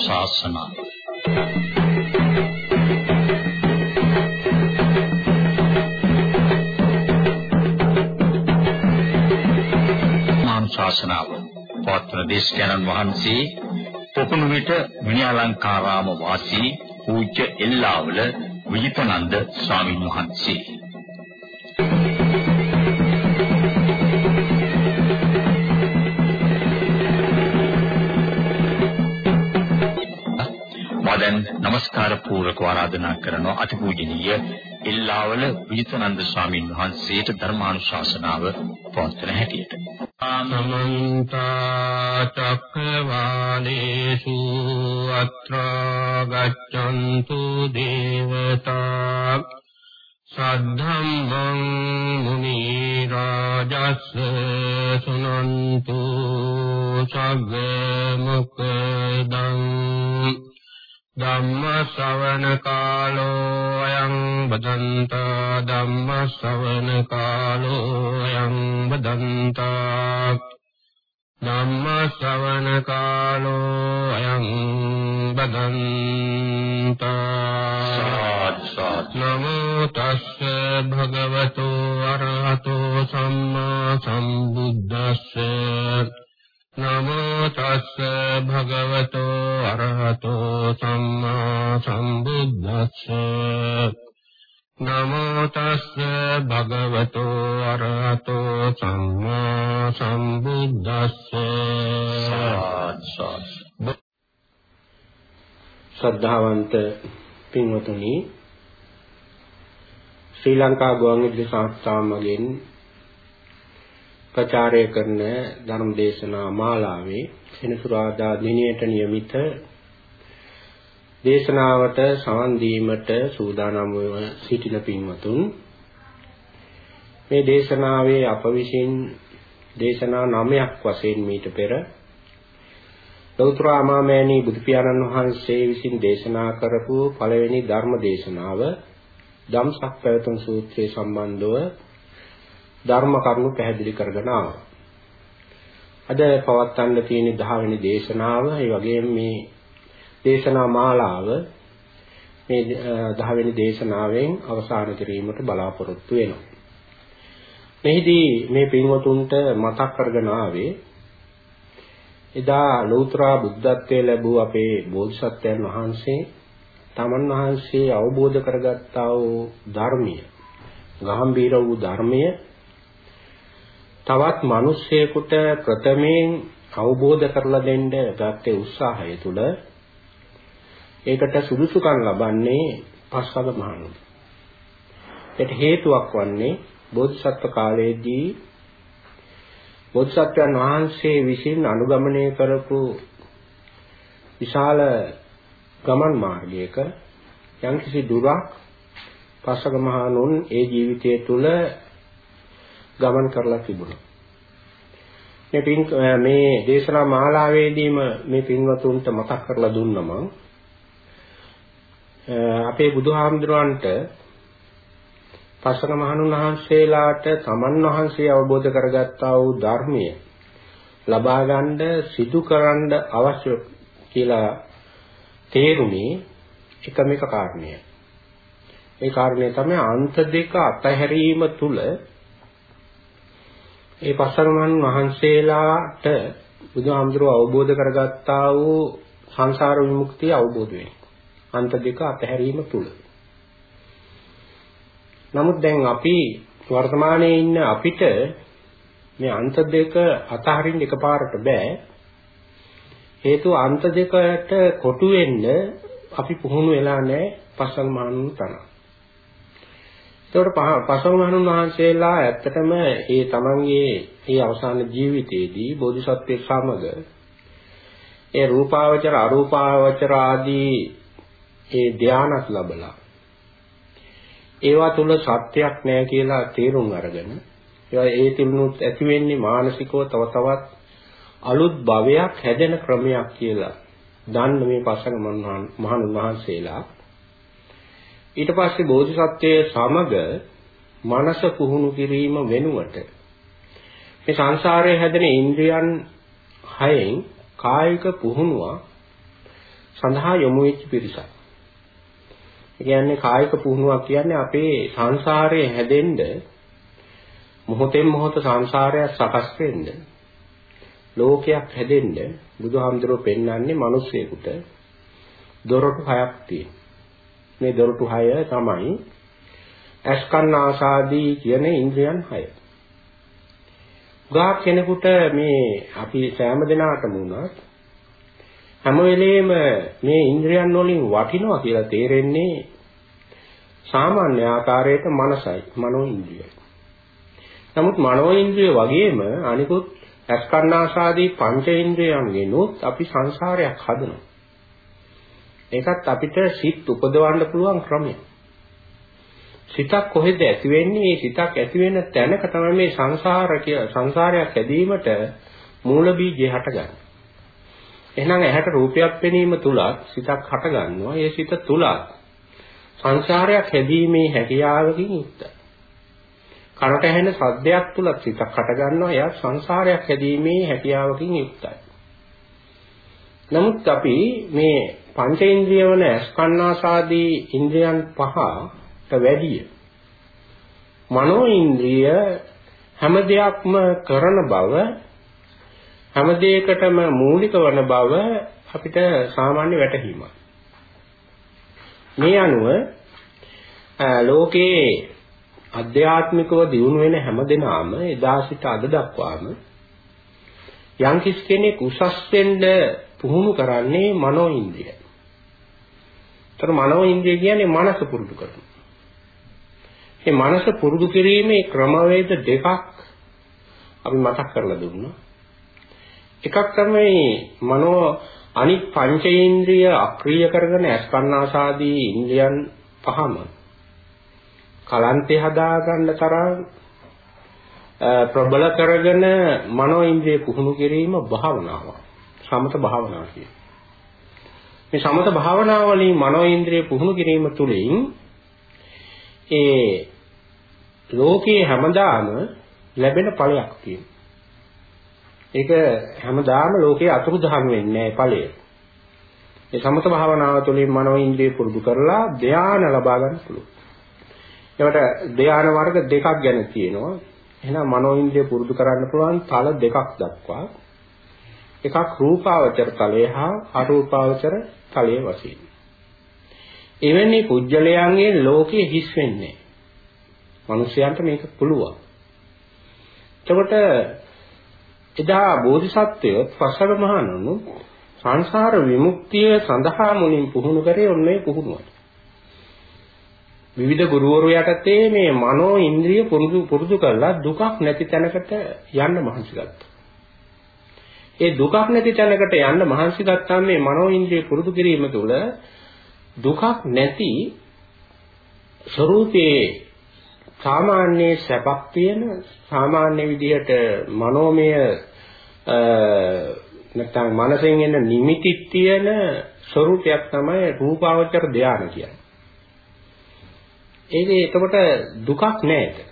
ධර්මානුශාසනාව ධර්මානුශාසනාව පවත්වන දේශකයන්න් වහන්සේ පොකුණු විට විනයාලංකාරාම වාසී පූජ්‍ය එල්ලාවල විජිතනන්ද ස්වාමීන් වහන්සේ. දැන් নমස්කාර පූර්වක ආරාධනා කරන අතිපූජනීය ඉල්ලාවල විජිතනන්ද ස්වාමීන් වහන්සේට ධර්මානුශාසනාව පවත්වන හැටියට. ආනමන්ත චක්කවාලේසු අත්‍රා ගච්ඡන්තු දේවතා සද්ධම්මං මුනි රාජස් සුනන්තු සග්ග මොක්ඛදං ධම්ම ශ්‍රවණ කාලෝ අයං බදන්තා ධම්ම ශ්‍රවණ කාලෝ අයං බදන්තා ධම්ම ශ්‍රවණ කාලෝ අයං බදන්තා නමෝ තස්ස භගවතු අරහතෝ සම්මා සම්බුද්දස්ස නමෝ තස්ස භගවතෝ අරහතෝ සම්මා සම්බුද්දස්ස. නමෝ තස්ස භගවතෝ අරහතෝ සම්මා සම්බුද්දස්ස. ශ්‍රද්ධාවන්ත පින්වතුනි ශ්‍රී ලංකා ගුවන්විදුලි සංස්ථාව මගින් ප්‍රචාරය කරන ධර්ම දේශනා මාලාවේ සෙනසුරාදා දිනයට નિયમિત දේශනාවට සවන් දීමට සූදානම් වන සිටින පින්වතුන් මේ දේශනාවේ අප විසින් දේශනා 9ක් වශයෙන් මීට පෙර ලෞතර ආමාමෑණී බුදු පියාණන් වහන්සේ විසින් දේශනා කරපු පළවෙනි ධර්ම දේශනාව ධම්සක් පැවතුම් සූත්‍රයේ සම්බන්ධව ධර්ම කරුණු පැහැදිලි කරගෙන ආවා. අද පවත්වන්න තියෙන 10 වෙනි දේශනාව, ඒ වගේම මේ දේශනා මාලාව මේ 10 වෙනි දේශනාවෙන් අවසන් කිරීමට බලාපොරොත්තු වෙනවා. මෙහිදී මේ පින්වතුන්ට මතක් කරගෙන ආවේ එදා ලෞතර බුද්ධත්වයේ ලැබූ අපේ බෝධිසත්වයන් වහන්සේ තමන් වහන්සේ අවබෝධ කරගත්තා වූ ධර්මය, ගාම්භීර වූ ධර්මය තවත් මිනිස්සෙකුට ප්‍රථමයෙන් අවබෝධ කරලා දෙන්න ගත්තේ උත්සාහය තුළ ඒකට සුදුසුකම් ලබන්නේ පස්වග මහණුන්. ඒට හේතුවක් වන්නේ බෝධිසත්ව කාලයේදී බෝධිසත්වයන් වහන්සේ විසින් අනුගමනය කරපු විශාල ගමන් මාර්ගයක යම්කිසි දුරක් පස්වග මහණුන් ඒ ජීවිතය තුළ ගමන් කරලා තිබුණා. මේ පින් මේ දේශනා මාලාවේදීම මේ පින්වතුන්ට මතක් කරලා දුන්නා මම. අපේ බුදුහාමුදුරන්ට පසක මහණුන් වහන්සේලාට තමන් වහන්සේ අවබෝධ කරගත්තා වූ ධර්මය ලබා ගන්න සිදු කරන්න අවශ්‍ය කියලා තේරුනේ එකම එක කාරණය. ඒ කාරණය තමයි අන්ත දෙක අතහැරීම තුල ඒ පස්සරමන් වහන්සේලාට බුදුහාමුදුරුව අවබෝධ කරගත්තා වූ සංසාර විමුක්තිය අවබෝධ වෙනවා. අන්ත දෙක අතහැරීම තුල. නමුත් දැන් අපි වර්තමානයේ ඉන්න අපිට මේ අන්ත දෙක අතහරින්න එකපාරට බෑ. හේතුව අන්ත දෙකට කොටු වෙන්න අපි පුහුණු වෙලා නැහැ පස්සන් මානුන් තරම්. ඒකට පසවමහණුන් වහන්සේලා ඇත්තටම ඒ තමන්ගේ මේ අවසාන ජීවිතයේදී බෝධිසත්වයේ සමග ඒ රූපාවචර අරූපාවචර ආදී ඒ ධානස් ලැබලා ඒවා තුල සත්‍යයක් නැහැ කියලා තේරුම් අරගෙන ඒවා ඒ තිබුණුත් ඇති වෙන්නේ මානසිකව තව තවත් අලුත් භවයක් හැදෙන ක්‍රමයක් කියලා දන්න මේ පසක මහණුන් වහන්සේලා. ඊට පස්සේ බෝධිසත්වයේ සමග මනස පුහුණු කිරීම වෙනුවට මේ සංසාරයේ හැදෙන ඉන්ද්‍රියන් හයෙන් කායික පුහුණුව සඳහා යොමු වෙච්ච පිරිසක්. ඒ කියන්නේ කායික පුහුණුවක් කියන්නේ අපේ සංසාරයේ හැදෙන්න මොහොතෙන් මොහොත සංසාරයක් සකස් වෙන්න ලෝකයක් හැදෙන්න බුදුහාමුදුරුවෝ පෙන්වන්නේ මිනිස්සෙකුට දොරටු හයක් තියෙනවා. මේ දොරටු හය තමයි අස්කන්න ආසාදී කියන ඉන්ද්‍රියන් හය. ගාක් කෙනෙකුට මේ අපි සෑම දිනාටම උනත් හැම වෙලෙම මේ ඉන්ද්‍රියන් වලින් වටිනවා කියලා තේරෙන්නේ සාමාන්‍ය ආකාරයට මනසයි මනෝ ඉන්ද්‍රියයි. නමුත් මනෝ ඉන්ද්‍රිය වගේම අනිකුත් අස්කන්නාසාදී පංච ඉන්ද්‍රියන්ගෙනුත් අපි සංසාරයක් හදනවා. ඒකත් අපිට සිත් උපදවන්න පුළුවන් ක්‍රමයක්. සිතක් කොහෙද ඇති වෙන්නේ? මේ සිතක් ඇති වෙන තැනක තමයි මේ සංසාර සංසාරයක් ඇදීමට මූල බීජය හටගන්නේ. එහෙනම් ඇහැට රූපයක් පෙනීම තුලත් සිතක් හටගන්නවා. ඒ සිත තුලත් සංසාරයක් හැදීමේ හැකියාවකින් යුක්තයි. කනට ඇහෙන සද්දයක් තුලත් සිතක් හටගන්නවා. එයා සංසාරයක් හැදීමේ හැකියාවකින් යුක්තයි. නමුත් අපි මේ පංචේන්ද්‍රිය වන ස්කන්නාසාදී ඉන්ද්‍රියන් පහට වැඩිය මනෝ ඉන්ද්‍රිය හැම දෙයක්ම කරන බව හැම දෙයකටම මූලික වන බව අපිට සාමාන්‍ය වැටහීමක්. මේ අනුව ලෝකයේ අධ්‍යාත්මිකව දියුණු වෙන හැම දිනාම එදා සිට අද දක්වාම යම් කිසි කෙනෙක් උසස් වෙන්න පුහුණු කරන්නේ මනෝ ඉන්ද්‍රියයි. ඒතර මනෝ ඉන්ද්‍රිය කියන්නේ මනස පුරුදු කරන. මේ මනස පුරුදු කිරීමේ ක්‍රමවේද දෙකක් අපි මතක් කරලා දුන්නා. එකක් තමයි මනෝ අනිත් පංචේන්ද්‍රිය අක්‍රිය කරගෙන අස්පන්නාසාදී ඉන්ද්‍රියන් පහම කලන්තේ හදා ගන්න තරම් ප්‍රබල කරගෙන මනෝ ඉන්ද්‍රිය පුහුණු කිරීම භාවනාවක්. සමත භාවනාව කියන්නේ. මේ සමත භාවනාව වලින් මනෝ ඉන්ද්‍රිය පුහුණු කිරීම තුළින් ඒ ලෝකයේ හැමදාම ලැබෙන ඵලයක් තියෙනවා. ඒක හැමදාම ලෝකයේ අතුරුදහන් වෙන්නේ නැහැ ඵලය. ඒ සමත භාවනාව තුළින් මනෝ ඉන්ද්‍රිය පුරුදු කරලා ධානය ලබා ගන්න පුළුවන්. ඒකට ධාන වර්ග දෙකක් ගැන තියෙනවා. එහෙනම් මනෝ ඉන්ද්‍රිය පුරුදු කරන්න පුළුවන් තල දෙකක් දක්වා එකක් රූපාවචර තලය හා අරූපාවචර තලයේ වශයෙන්. එවැනි පුජ්‍යලයන්ගේ ලෝකයේ හිස් වෙන්නේ. මිනිසයන්ට මේක පුළුවන්. එතකොට එදා බෝධිසත්වය පසල මහණුණු සංසාර විමුක්තිය සඳහා මුලින් පුහුණු කරේ ඔන්නේ පුහුණුවයි. විවිධ ගුරුවරු යටතේ මේ මනෝ ඉන්ද්‍රිය පුරුදු පුරුදු කරලා දුකක් නැති තැනකට යන්න මහන්සි ගත්තා. ඒ දුකක් නැති තැනකට යන්න මහන්සි ගත්තාම මේ මනෝ ඉන්ද්‍රිය පුරුදු කිරීම තුළ දුකක් නැති ස්වરૂපේ සාමාන්‍ය සැපක් තියෙන සාමාන්‍ය විදිහට මනෝමය නැත්නම් මනසෙන් එන නිමිති තියෙන ස්වરૂපයක් තමයි රූපාවචර ධානය කියන්නේ. ඒකේ එතකොට දුකක් නැහැ.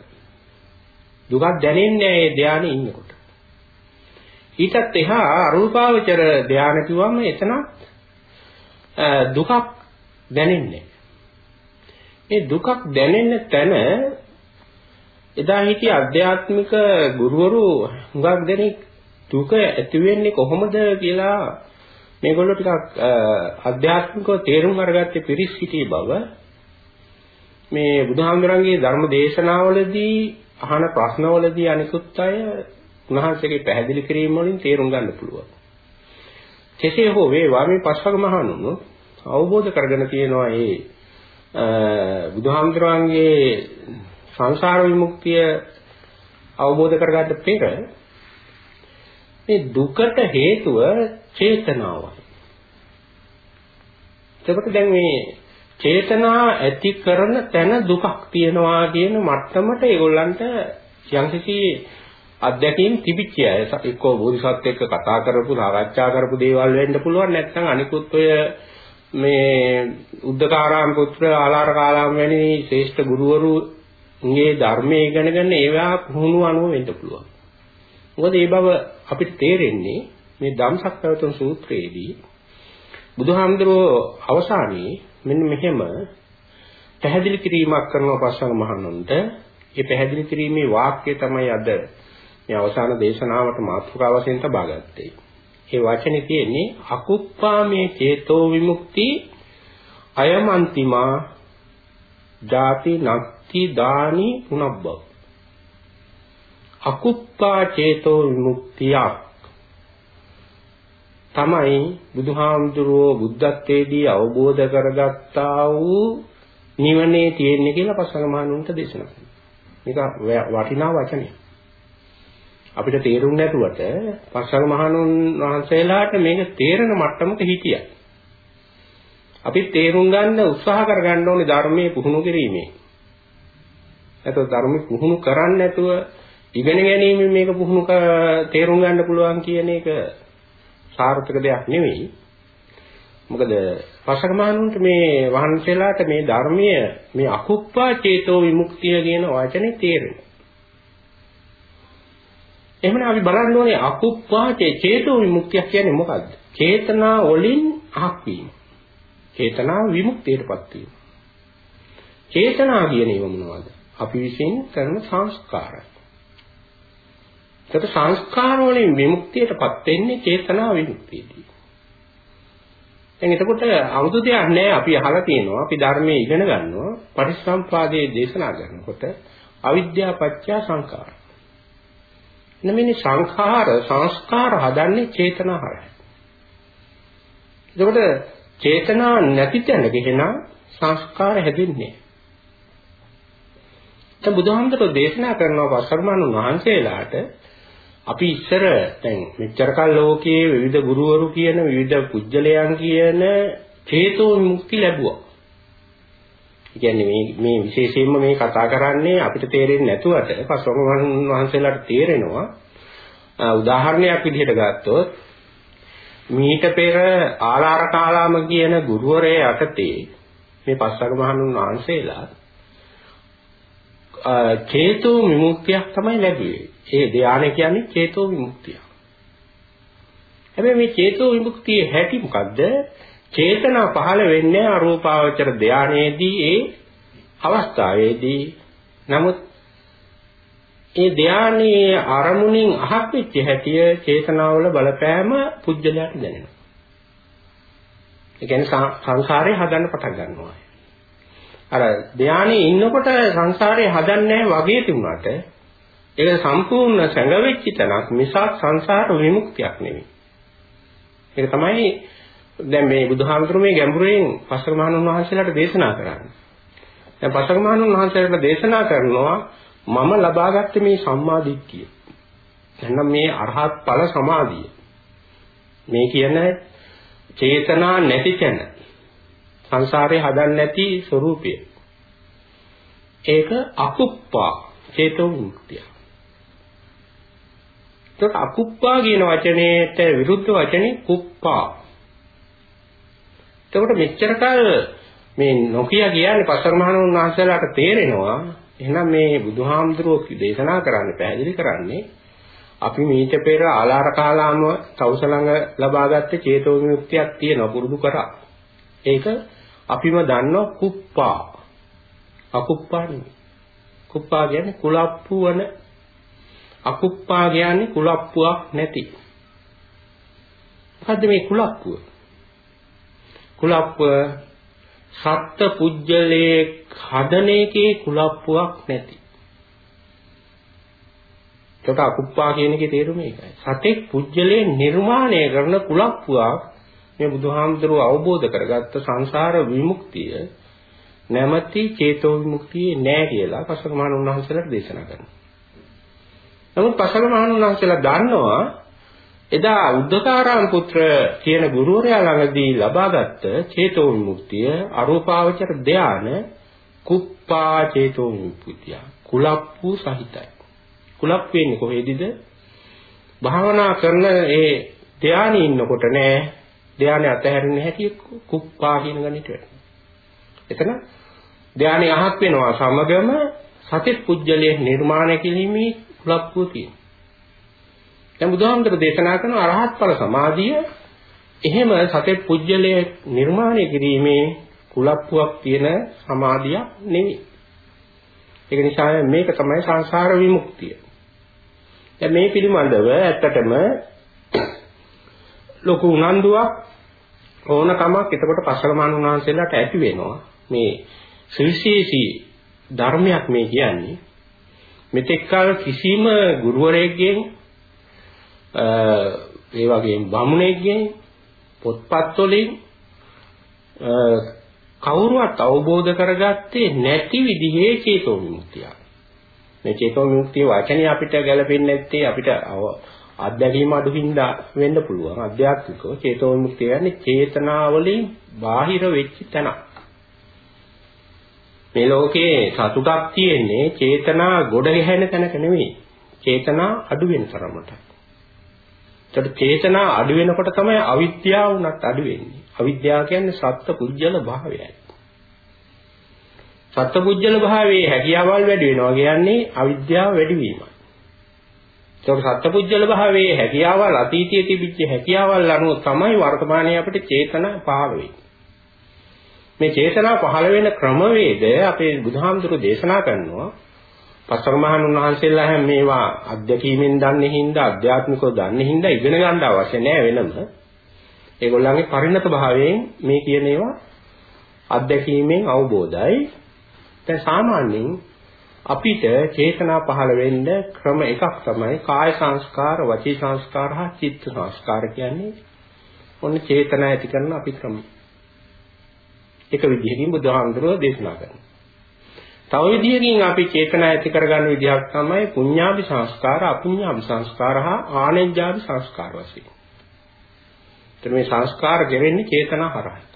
දුකක් දැනෙන්නේ නැහැ ඒ ධානයේ ඉන්නකොට. ඊටත් එහා අරූපාවචර ධානය කිව්වම එතන දුකක් දැනෙන්නේ. ඒ දුකක් දැනෙන්න තැන එදා හිටිය අධ්‍යාත්මික ගුරුවරු හුඟක් දෙනෙක් දුක ඇති වෙන්නේ කොහොමද කියලා මේගොල්ලෝ ටිකක් අධ්‍යාත්මිකව තේරුම් අරගත්තේ පිරිස් සිටී බව මේ බුදුහාමුදුරන්ගේ ධර්ම දේශනාවලදී අහන ප්‍රශ්නවලදී අනිකුත් අය උන්වහන්සේගේ පැහැදිලි කිරීම වලින් තේරුම් ගන්න පුළුවන්. කෙසේ හෝ වේවා මේ පස්වග මහණුන් අවබෝධ කරගෙන තියෙනවා මේ බුදුහාමුදුරන්ගේ සංසාර විමුක්තිය අවබෝධ කරගන්න පෙර මේ දුකට හේතුව චේතනාවයි. එතකොට දැන් මේ චේතනා ඇති කරන තැන දුකක් තියෙනවා කියන මට්ටමට ඒගොල්ලන්ට යම්කිසි අධ්‍යක්ීම් තිබිච්ච අය එක්කෝ බෝධිසත්ව එක්ක කතා කරපු සාකච්ඡා කරපු දේවල් වෙන්න පුළුවන් නැත්නම් අනිකුත් ඔය මේ උද්දකාරාම පුත්‍ර ආලාර කාලාම වැනි ශ්‍රේෂ්ඨ ගුරුවරුගේ ධර්මයේ ඉගෙනගෙන ඒවා පුහුණු අනුව වෙන්න පුළුවන්. මොකද ඒ බව අපිට තේරෙන්නේ මේ ධම්සක් පැවතුම් සූත්‍රයේදී බුදුහාමුදුරුවෝ අවසානයේ මෙන්න මෙහෙම පැහැදිලි කිරීමක් කරනවා පස්වග මහණුන්ට. මේ පැහැදිලි කිරීමේ වාක්‍යය තමයි අද මේ අවසාන දේශනාවට මාතෘකාව වශයෙන් තබා ගත්තේ. ඒ වචනේ තියෙන්නේ අකුප්පාමේ චේතෝ විමුක්ති අයමන්තිමා ජාති නක්ති දානි පුනබ්බව අකුප්පා චේතෝ විමුක්තියක් තමයි බුදුහාමුදුරුවෝ බුද්ධත්වයේදී අවබෝධ කරගත්තා වූ නිවනේ තියෙන්නේ කියලා පස්වග මහණුන්ට දේශනා කරනවා. මේක වටිනා වචනයක්. අපිට තේරුම් නැතුවට පස්වග මහණුන් වහන්සේලාට මේක තේරෙන මට්ටමක හිටියා. අපි තේරුම් ගන්න උත්සාහ කරගන්න ඕනේ ධර්මයේ පුහුණු කිරීමේ. නැත්නම් ධර්මයේ පුහුණු කරන්නේ නැතුව ඉගෙන ගැනීම මේක පුහුණු තේරුම් ගන්න පුළුවන් කියන එක සාර්ථක දෙයක් නෙවෙයි. මොකද පසකමානුන්ට මේ වහන්සේලාට මේ ධර්මීය මේ අකුප්පා චේතෝ විමුක්තිය කියන වචනේ තේරෙනවා. එහෙනම් අපි බලන්න ඕනේ අකුප්පා චේතෝ විමුක්තිය කියන්නේ මොකද්ද? චේතනා වලින් අහක් වීම. චේතනා විමුක්තියටපත් වීම. චේතනා කියන ඒවා මොනවද? අපි විසින් කරන සංස්කාරයි. ඒකට සංස්කාර වලින් විමුක්තියටපත් වෙන්නේ චේතනා විමුක්තියදී. දැන් එතකොට 아무තු දෙයක් නැහැ අපි අහලා තියෙනවා අපි ධර්මයේ ඉගෙන ගන්නවා පටිච්චසමුපාදයේ දේශනා කරනකොට අවිද්‍යාව පත්‍ය සංඛාර. නමිනි සංඛාර සංස්කාර හදන්නේ චේතනා හරයි. එතකොට චේතනා නැති තැනක එහෙනම් සංස්කාර හැදෙන්නේ දැන් බුදුහාමුදුරුවෝ දේශනා කරනවා වසර්මණුන් වහන්සේලාට අපි ඉස්සර දැන් මෙච්චර කල් ලෝකයේ විවිධ ගුරුවරු කියන විවිධ පුජ්‍යලයන් කියන චේතෝ විමුක්ති ලැබුවා. ඒ කියන්නේ මේ මේ විශේෂයෙන්ම මේ කතා කරන්නේ අපිට තේරෙන්නේ නැතුවට පස්වගමන් වහන්සේලාට තේරෙනවා. උදාහරණයක් විදිහට ගත්තොත් මීට පෙර ආලාර කාලාම කියන ගුරුවරයා යටතේ මේ පස්වග මහණුන් වහන්සේලා චේතෝ විමුක්තියක් තමයි ලැබුවේ. ඒ ධානය කියන්නේ චේතෝ විමුක්තිය. හැබැයි මේ චේතෝ විමුක්තියේ හැටි මොකද්ද? චේතනා පහළ වෙන්නේ අරූපාවචර ධානයේදී ඒ අවස්ථාවේදී. නමුත් ඒ ධානයේ අරමුණින් අහක් වෙච්ච හැටිය චේතනාවල බලපෑම පුජ්‍යලයට දැනෙනවා. ඒ කියන්නේ සංසාරේ හදන්න පටන් ගන්නවා. අර ධානයේ ඉන්නකොට සංසාරේ හදන්නේ වගේ තිබුණාට ඒක සම්පූර්ණ සැඟවෙච්ච තැනක් මිසක් සංසාර විමුක්තියක් නෙවෙයි. ඒක තමයි දැන් මේ බුදුහාමුදුරු මේ ගැඹුරෙන් පස්වග මහණුන් වහන්සේලාට දේශනා කරන්නේ. දැන් පස්වග මහණුන් වහන්සේලාට දේශනා කරනවා මම ලබාගත්තේ මේ සම්මා දිට්ඨිය. එහෙනම් මේ අරහත් ඵල සමාධිය. මේ කියන චේතනා නැති තැන සංසාරේ හදන්නේ නැති ස්වરૂපය. ඒක අකුප්පා චේතෝ විමුක්තිය. එතකොට අකුප්පා කියන වචනයට විරුද්ධ වචනේ කුප්පා. එතකොට මෙච්චර කල් මේ නොකිය කියන්නේ පසරමහණුන් වහන්සේලාට තේරෙනවා එහෙනම් මේ බුදුහාමුදුරුවෝ දේශනා කරන්නේ පැහැදිලි කරන්නේ අපි මීට පෙර ආලාර කාලාම තවුසලඟ ලබාගත්ත චේතෝ විමුක්තියක් තියෙන පුරුදු කරා. ඒක අපිම දන්නව කුප්පා. අකුප්පා නෙවෙයි. කුප්පා කියන්නේ කුලප්පු වන අකුප්පා කියන්නේ කුලප්පුවක් නැති. මොකද්ද මේ කුලප්පුව? කුලප්පුව සත්ත්‍ය පුජ්‍යලේ හදන එකේ කුලප්පුවක් නැති. ඒකට අකුප්පා කියන එකේ තේරුම ඒකයි. සතෙක් පුජ්‍යලේ නිර්මාණය කරන කුලප්පුවක් මේ බුදුහාමුදුරුව අවබෝධ කරගත්ත සංසාර විමුක්තිය නැමැති චේතෝ විමුක්තිය නෑ කියලා පසක මහණ උන්වහන්සේලාට දේශනා කරනවා. නමුත් පසල මහණුන්වහන්සේලා දන්නවා එදා උද්දකාරාම පුත්‍ර කියන ගුරුවරයා ළඟදී ලබාගත් චේතෝ විමුක්තිය අරූපාවචර ධාන කුප්පා චේතෝ විමුක්තිය කුලප්පු සහිතයි. කුලප් වෙන්නේ කොහෙදද? භාවනා කරන ඒ ධානයේ ඉන්නකොට නෑ. ධානය අතහැරෙන්නේ හැටි කුප්පා කියන ගණිත වෙනවා එතන ධානය අහක් වෙනවා. සමගම සතිත් පුජ්‍යලයේ නිර්මාණය කිරීමේ කුලප්පුව තියෙනවා. දැන් බුදුහාමුදුර දේශනා කරන අරහත් ඵල සමාධිය එහෙම සතේ පුජ්‍යලයේ නිර්මාණය කිරීමේ කුලප්පුවක් තියෙන සමාධියක් නෙවෙයි. ඒක නිසා මේක තමයි සංසාර විමුක්තිය. දැන් මේ පිළිබඳව ඇත්තටම ලොකු උනන්දුවක් ඕනකමක් එතකොට පසලමාන වහන්සේලාට ඇති වෙනවා. මේ සුවිශේෂී ධර්මයක් මේ කියන්නේ. මෙතෙක් කල කිසිම ගුරුවරයෙක්ගෙන් ඒ වගේම බමුණෙක්ගෙන් පොත්පත් වලින් කවුරුවත් අවබෝධ කරගත්තේ නැති විදිහේ චේතෝ විමුක්තිය. මේ චේතෝ විමුක්තිය වචනේ අපිට ගැලපෙන්නේ නැත්තේ අපිට අත්දැකීම අඩු හින්දා වෙන්න පුළුවන්. අධ්‍යාත්මිකව චේතෝ විමුක්තිය කියන්නේ චේතනාවලින් බාහිර වෙච්ච තැනක්. මේ ලෝකේ සතුටක් තියෙන්නේ චේතනා ගොඩ ගැහෙන තැනක නෙවෙයි. චේතනා අඩු වෙන තරමට. ඒකට චේතනා අඩු වෙනකොට තමයි අවිද්‍යාව උනත් අඩු වෙන්නේ. අවිද්‍යාව කියන්නේ සත්ත්ව පුජ්‍යල භාවයයි. සත්ත්ව පුජ්‍යල භාවයේ හැකියාවල් වැඩි වෙනවා කියන්නේ අවිද්‍යාව වැඩි වීමයි. ඒක සත්ත්ව පුජ්‍යල භාවයේ හැකියාවල් අතීතයේ තිබිච්ච හැකියාවල් අනුව තමයි වර්තමානයේ අපිට චේතනා පහළ වෙන්නේ. මේ චේතනා පහළ වෙන ක්‍රමවේදය අපේ බුදුහාමුදුරු දේශනා කරනවා පස්වගමහන් උන්වහන්සේලා හැම මේවා අධ්‍යක්ීමෙන් දන්නේ හින්දා අධ්‍යාත්මිකව දන්නේ හින්දා ඉගෙන ගන්න අවශ්‍ය නැහැ වෙනම. ඒගොල්ලන්ගේ පරිණත භාවයෙන් මේ කියන ඒවා අධ්‍යක්ීමෙන් අවබෝධයි. දැන් සාමාන්‍යයෙන් අපිට චේතනා පහළ වෙන්න ක්‍රම එකක් තමයි කාය සංස්කාර, වචී සංස්කාර හා චිත්ත සංස්කාර කියන්නේ. ඔන්න චේතනා ඇති කරන අපි ක්‍රම. එක විදිහකින් බුදුහාමුදුරුවෝ දේශනා කරනවා. තව විදියකින් අපි චේතනා ඇති කරගන්න විදිහක් තමයි පුඤ්ඤාභි සංස්කාර, අපුඤ්ඤාභි සංස්කාර හා ආනෙන්ජාභි සංස්කාර වශයෙන්. එතන මේ සංස්කාර ගෙවෙන්නේ චේතනා හරහා.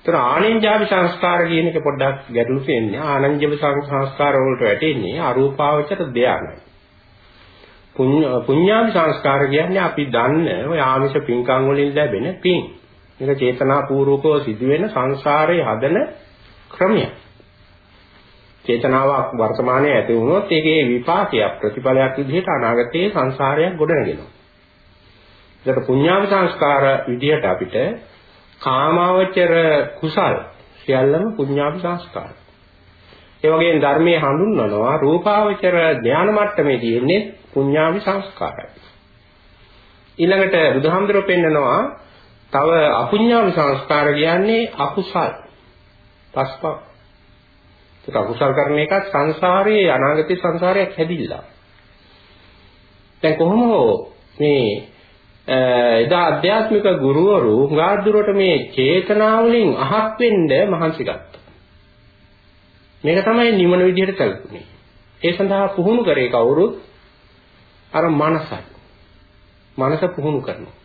එතන ආනෙන්ජාභි සංස්කාර කියන එක පොඩ්ඩක් ගැටලු තියෙන්නේ. ආනන්ජව සංස්කාර වලට වැටෙන්නේ අරූපාවචර ධානයි. පුඤ්ඤාභි සංස්කාර කියන්නේ අපි දන්න ඔය ආමිෂ පින්කම් වලින් ලැබෙන පින්. මේක චේතනා පූර්වකව සිදුවෙන සංසාරයේ හදන ක්‍රමයක්. චේතනාවක් වර්තමානයේ ඇති වුණොත් ඒකේ විපාකයක් ප්‍රතිඵලයක් විදිහට අනාගතයේ සංසාරයක් ගොඩනගෙනවා. ඒකට පුඤ්ඤාව සංස්කාර විදිහට අපිට කාමාවචර කුසල් සියල්ලම පුඤ්ඤාව සංස්කාර. ඒ වගේම ධර්මයේ හඳුන්වනවා රූපාවචර ඥාන මට්ටමේ තියෙන්නේ පුඤ්ඤාවි සංස්කාරයි. ඊළඟට බුදුහාමුදුරුවෝ පෙන්නනවා තව අපුඤ්ඤාවි සංස්කාර කියන්නේ අකුසල්. පස්පක් ඒක අකුසල් කරන එකත් සංසාරයේ අනාගතේ සංසාරයක් හැදිලා. දැන් කොහොම මේ එදා අධ්‍යාත්මික ගුරුවරු ගාදුරට මේ චේතනාවලින් අහක් වෙන්න මහන්සි ගත්තා. මේක තමයි නිවන විදිහට කල්පුනේ. ඒ සඳහා පුහුණු කරේ කවුරුත් අර මනසයි. මනස පුහුණු කරනවා.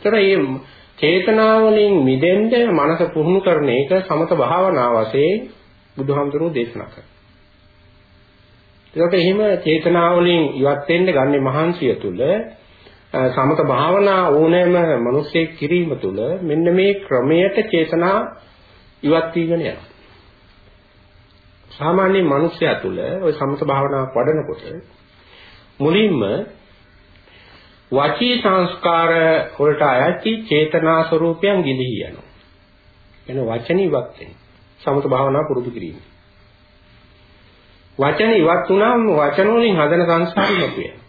ඒතර මේ චේතනාවලින් මිදෙන්න මනස පුහුණු කරන එක සමත භාවනාව වශයෙන් බුදුහාමුදුරුවෝ දේශනා කරා. ඒකට එහෙම චේතනාවලින් ඉවත් වෙන්න ගන්න මහන්සිය තුල සමත භාවනා ඕනෑම මිනිසෙක් කිරීම තුල මෙන්න මේ ක්‍රමයට චේතනා ඉවත් වීගෙන යනවා. සාමාන්‍ය මිනිසයා තුල ওই සමත භාවනාව වඩනකොට මුලින්ම වචී සංස්කාර වලට අයති චේතනා ස්වરૂපයන් ගිලිහි යනවා. එන වචන ඉවත් වෙනවා. සමත භාවනා පුරුදු කිරීම. වචන ඉවත් වුණාම වචන වලින් හදන සංස්කාරය නැතුව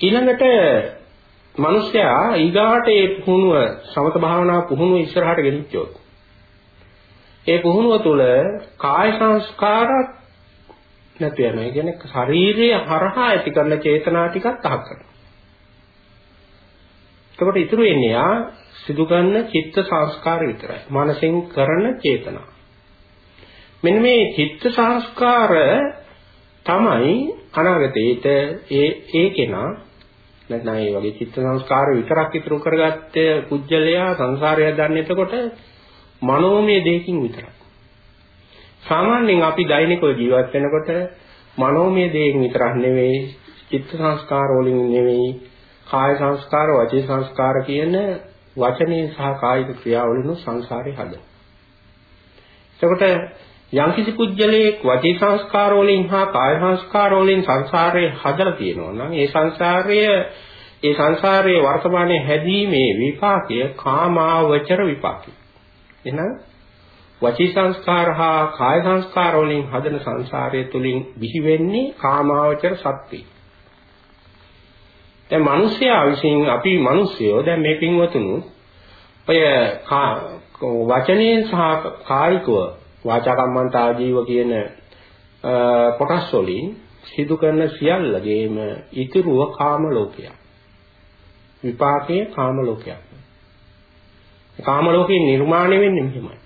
ඊළඟට මිනිස්සයා ඊගාට ඒ පුහුණුව සමත භාවනා පුහුණුව ඉස්සරහට ගෙනිච්චොත් ඒ පුහුණුව තුළ කාය සංස්කාරات නැතු වෙනවා. ඒ කියන්නේ ශාරීරිය හරහා ඇති කරන චේතනා ටිකක් අහක් කරනවා. එතකොට ඉතුරු වෙන්නේ ආ සිදු කරන චිත්ත සංස්කාර විතරයි. මනසෙන් කරන චේතනා. මෙන්න මේ චිත්ත සංස්කාර තමයි අනාගතයේට ඒ ඒකේනා නැත්නම් ඒ වගේ චිත්ත සංස්කාර විතරක් ඉතුරු කරගත්ත කුජලයා සංසාරය දන්නේ එතකොට මනෝමය දෙයකින් විතරයි. සාමාන්‍යයෙන් අපි දෛනිකව ජීවත් වෙනකොට මනෝමය දෙයකින් විතරක් නෙවෙයි චිත්ත සංස්කාර වලින් නෙවෙයි කාය සංස්කාර වචී සංස්කාර කියන වචනේ සහ කායික ක්‍රියාවලින් සංසාරේ හදන. එතකොට යම්කිසි කුජලයේ වචී සංස්කාර වලින් හා කාය සංස්කාර වලින් සංසාරේ හදලා තියෙනවා නම් ඒ සංසාරය ඒ සංසාරයේ වර්තමානයේ හැදීමේ විපාකය කාමාවචර විපාකය. එහෙනම් වචී සංස්කාර හා කාය සංස්කාර වලින් හදන සංසාරය තුලින් බිහි වෙන්නේ කාමාවචර සත්‍යය. දැන් මිනිස්යා විසින් අපි මිනිස්යෝ දැන් මේ පින්වතුණු ඔය වචනයෙන් සහ කායිකව වාචා කම්මන්තා ජීව කියන කොටස් වලින් සිදු කරන සියල්ලගේම ඉතිරුව කාම ලෝකයක්. විපාකයේ කාම ලෝකයක්. කාම ලෝකේ නිර්මාණය වෙන්නේ මෙහෙමයි.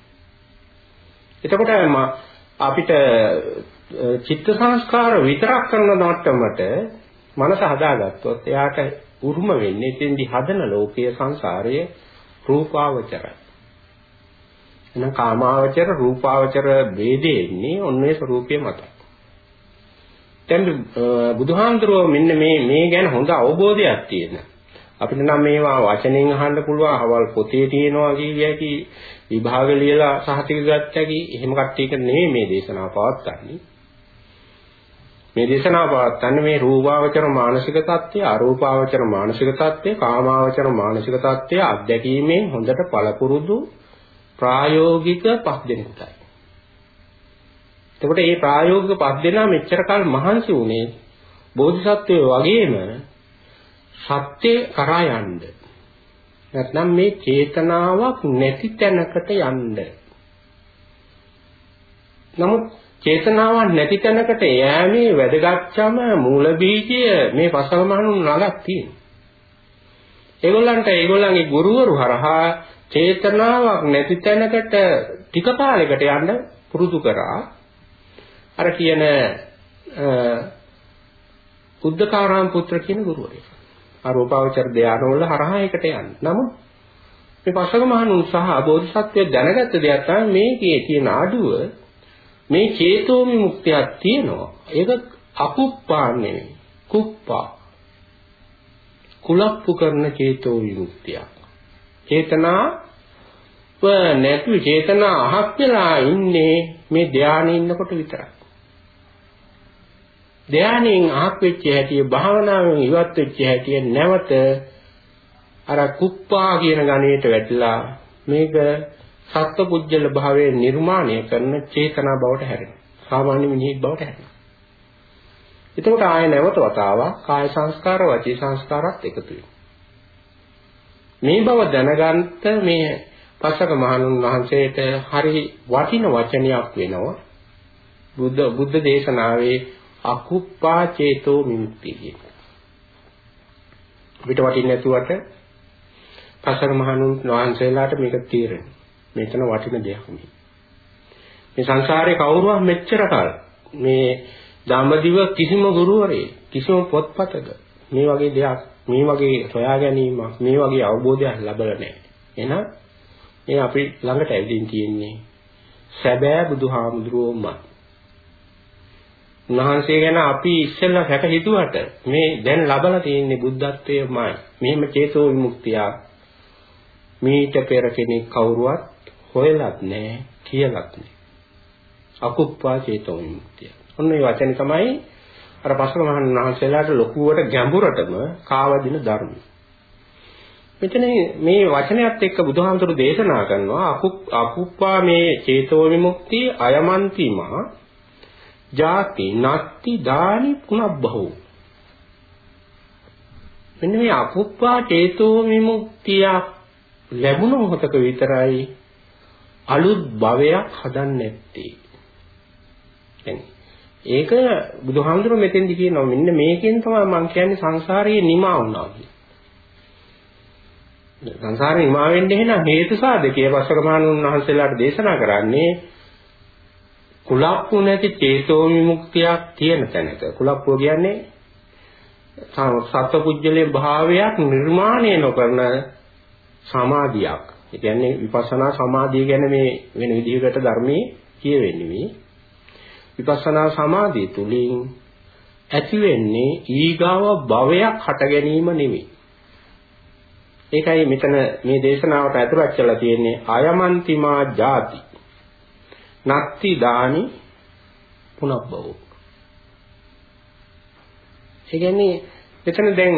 එතකොට අපිට චිත්ත සංස්කාර විතරක් කරන මට්ටමට මනස හදාගත්තොත් එයාට උරුම වෙන්නේ එතෙන්දි හදන ලෝකීය සංසාරයේ රූපාවචරයි. එහෙනම් කාමාවචර රූපාවචර ભેදෙන්නේ ඔන්නේ ස්වરૂපයේ මතයි. දැන් බුදුහාමුදුරුවෝ මෙන්න මේ මේ ගැන හොඳ අවබෝධයක් තියෙන. අපිට නම් මේවා වචනෙන් අහන්න පුළුවන්, අවල් පොතේ තියෙනවා කියකි විභාග ලියලා සහතික ගත්තකි එහෙම කට්ටියක නෙමෙයි මේ දේශනාව පවත්වන්නේ. මේ දේශනාව පවත්න්නේ මේ රූපාවචර මානසික தත්ත්වය, අරූපාවචර මානසික தත්ත්වය, කාමාවචර මානසික தත්ත්වය අත්දැකීමෙන් හොඳට පළපුරුදු ප්‍රායෝගික පස් දෙනෙක්ටයි. එතකොට මේ ප්‍රායෝගික පස් දෙනා මෙච්චර කල් මහන්සි වුණේ බෝධිසත්වයේ වගේම සත්‍ය කරා යන්න. නැත්නම් මේ චේතනාවක් නැති තැනකට යන්න. නමුත් චේතනාවක් නැති තැනකට යෑමේ වැදගත්කම මූල බීජය මේ පසලමහණුන් ළඟක් තියෙනවා. ඒගොල්ලන්ට ඒගොල්ලන්ගේ ගුරුවරු හරහා චේතනාවක් නැති තැනකට ටික කාලයකට යන්න පුරුදු කරා අර කියන බුද්ධකාරාම පුත්‍ර කියන ගුරුවරයා. අරූපාවචර ධානවල හරහා ඒකට යන්නේ. නමුත් මේ පසක මහණුන් සහ බෝධිසත්වය දැනගත්ත දෙයක් තමයි මේකේ තියෙන අඩුව මේ චේතෝ විමුක්තියක් තියෙනවා. ඒක අකුප්පා නෙවෙයි. කුප්පා. කුලප්පු කරන චේතෝ විමුක්තියක්. චේතනා ව නැතු චේතනා අහක් වෙලා ඉන්නේ මේ ධානයේ ඉන්නකොට විතරයි. ධානයෙන් අහක් වෙච්ච හැටි භාවනාවෙන් ඉවත් වෙච්ච හැටි නැවත අර කුප්පා කියන ගණයට වැටලා මේක සත්පුජ්‍යල භාවයේ නිර්මාණය කරන චේතනා බවට හැරෙනවා. සාමාන්‍ය මිනිහෙක් බවට හැරෙනවා. එතකොට ආය නැවත වතාවක් කාය සංස්කාර වචී සංස්කාරات එකතු වෙනවා. මේ බව දැනගන්ත මේ පස්සක මහණුන් වහන්සේට හරි වටින වචනයක් වෙනවා. බුද්ධ බුද්ධ දේශනාවේ අකුප්පා චේතෝ විමුක්තිය කියන. අපිට වටින්නේ නැතුවට පස්සක මහණුන් වහන්සේලාට මේක තීරණය. මෙතන වටින දෙයක් මේ. මේ සංසාරේ කවුරුවත් මෙච්චර කල මේ ධම්මදිව කිසිම ගුරුවරේ කිසිම පොත්පතක මේ වගේ දෙයක් මේ වගේ සොයා ගැනීමක් මේ වගේ අවබෝධයක් ලැබලා නැහැ. එහෙනම් මේ අපි ළඟට ඇවිදින් තියෙන්නේ සැබෑ බුදුහාමුදුරුවෝමයි. උන්වහන්සේ ගැන අපි ඉස්සෙල්ලා සැක හිතුවට මේ දැන් ලබලා තියෙන්නේ බුද්ධත්වයමයි. මෙහෙම චේතෝ විමුක්තිය මීට පෙර කෙනෙක් කවුරුවත් හොයලත් නැහැ කියලත් නැහැ. අකුප්පා චේතෝ විමුක්තිය. ඔන්න මේ වචනේ තමයි අර පස්වක මහන් වහන්සේලාට ලොකුවට ගැඹුරටම කාවදින ධර්ම. මෙතන මේ වචනයත් එක්ක බුදුහාමුදුරු දේශනා කරනවා අකුප්පා මේ චේතෝ විමුක්තිය අයමන්තිමා ජාති නත්ති දානි පුනබ්බහෝ මෙන්න මේ අකුප්පා චේතෝ විමුක්තිය ලැබුණ මොහොතක විතරයි අලුත් භවයක් හදන්නේ නැත්තේ. එන්නේ ඒක බුදුහාමුදුරුව මෙතෙන්දි කියනවා මෙන්න මේකෙන් තමයි මම කියන්නේ සංසාරයේ නිමා වුණා කියලා. සංසාරේ නිමා වෙන්න එහෙනම් හේතු සාධකයේ වසකමානුන් වහන්සේලාට දේශනා කරන්නේ කුලප්පු නැති චේතෝ විමුක්තියක් තියෙන තැනක. කුලප්පුව කියන්නේ සත්පුජ්‍යලේ භාවයක් නිර්මාණය නොකරන සමාධියක්. ඒ කියන්නේ විපස්සනා සමාධිය ගැන මේ වෙන විදිහකට ධර්මයේ කියවෙන්නේ මේ. විපස්සනා සමාධිය තුලින් ඇති වෙන්නේ ඊගාව භවයක් හට ගැනීම නෙමෙයි. ඒකයි මෙතන මේ දේශනාවට ඇතුළත් කරලා තියෙන්නේ අයමන්තිමා ಜಾති. නත්ති දානි පුනබ්බව. ඒ කියන්නේ එතන දැන්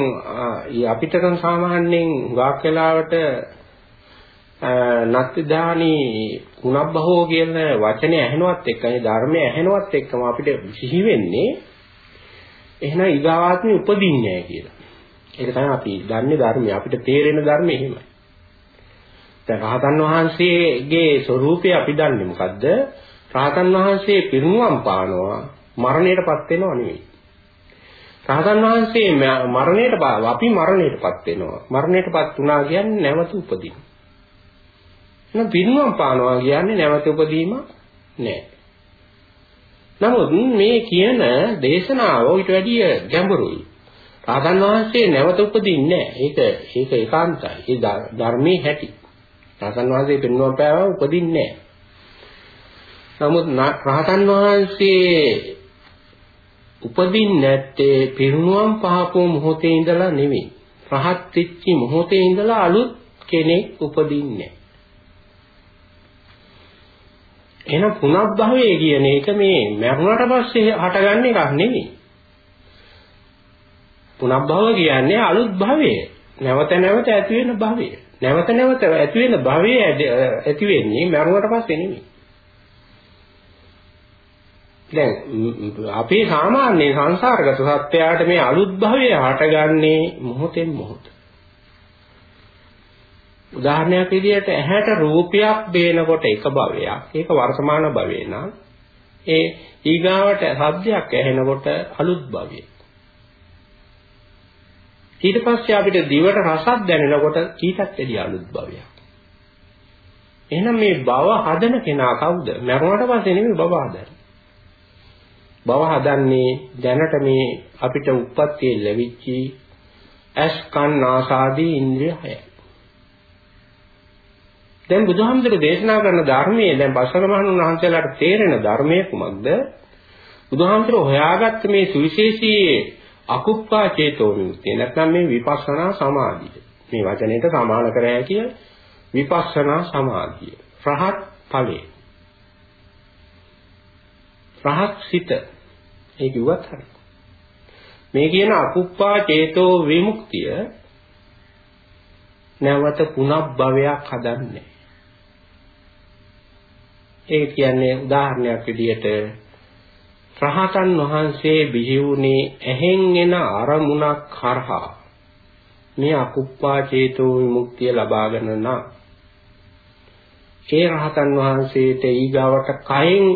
අපිට නම් සාමාන්‍යයෙන් ගාක් වෙලාවට නත්තිදානි කුණබ්බහෝ කියන වචනේ ඇහෙනවත් එක්කයි ධර්මය ඇහෙනවත් එක්කම අපිට සිහි වෙන්නේ එහෙනම් ඊගාවාත්මේ උපදින්නේ නැහැ කියලා. ඒක තමයි අපි දන්නේ ධර්මය. අපිට තේරෙන ධර්මය එහෙමයි. දැන් රහතන් වහන්සේගේ ස්වરૂපය අපි දන්නේ මොකද්ද? රහතන් වහන්සේ පිරිනුවම් පානවා මරණයටපත් වෙනව නෙවෙයි. රහතන් වහන්සේ මරණයට අපි මරණයටපත් වෙනවා. මරණයටපත් වුණා කියන්නේ නැවත උපදින. එහෙනම් පිරිනුවම් පානවා කියන්නේ නැවත උපදීම නෑ. නමුත් මේ කියන දේශනාව ඊට වැඩිය ගැඹුරුයි. රහතන් වහන්සේ නැවත උපදින්නේ නැහැ. ඒක ඒක ඒකාන්තයි. ඒ ධර්මයේ හැටි. රහතන් වහන්සේ පිරිනුවම් පෑවම උපදින්නේ නැහැ. නමුත් රහතන් වහන්සේ උපදින්නේ නැත්තේ පිරිනුවම් පහපෝ මොහොතේ ඉඳලා නෙවෙයි. රහත් වෙච්ච මොහොතේ ඉඳලා අලුත් කෙනෙක් උපදින්නේ එහෙනම් පුනබ්භවය කියන එක මේ මරුණට පස්සේ හටගන්න එකක් නෙවෙයි. පුනබ්භව කියන්නේ අලුත් භවය. නැවත නැවත ඇති වෙන භවය. නැවත නැවත ඇති වෙන භවය ඇති වෙන්නේ මරුණට පස්සේ නෙවෙයි. දැන් අපේ සාමාන්‍ය සංසාරගත සත්‍යයට මේ අලුත් භවය හටගන්නේ මොහොතෙන් මොහොත. උදාහරණයක් විදිහට ඇහැට රූපයක් බේනකොට එක භවයක්. ඒක වර්තමාන භවේ නම් ඒ ඊගාවට සද්දයක් ඇහෙනකොට අලුත් භවයක්. ඊට පස්සේ අපිට දිවට රසක් දැනෙනකොට ඊටත් වැඩි අලුත් භවයක්. එහෙනම් මේ භව හදන කෙනා කවුද? මරුණට පස්සේ නෙමෙයි භව හදන්නේ. භව හදන්නේ දැනට මේ අපිට උප්පත්තිය ලැබිච්ච ඇස් කන් නාසාදී ඉන්ද්‍රිය හයයි. දැන් බුදුහාමුදුරු දේශනා කරන ධර්මයේ දැන් බස්සර මහණුන් වහන්සේලාට තේරෙන ධර්මයේ කුමක්ද? බුදුහාමුදුරු හොයාගත්ත මේ සුවිශේෂී අකුප්පා චේතෝ විමුක්තිය නැත්නම් මේ විපස්සනා සමාධිය. මේ වචනයට සමාන කර හැකිය විපස්සනා සමාධිය. රහත් ඵලයේ. රහත් සිත. ඒ කිව්වත් හරි. මේ කියන අකුප්පා චේතෝ විමුක්තිය නැවත පුනබ්භවයක් හදන්නේ. ඒ කියන්නේ උදාහරණයක් විදිහට රහතන් වහන්සේ බිහි වුණේ ඇහෙන් එන අරමුණක් කරහා මේ අකුප්පා චේතෝ විමුක්තිය ලබාගෙන නම් ඒ රහතන් වහන්සේට ඊගාවට කයෙන්